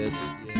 yeah.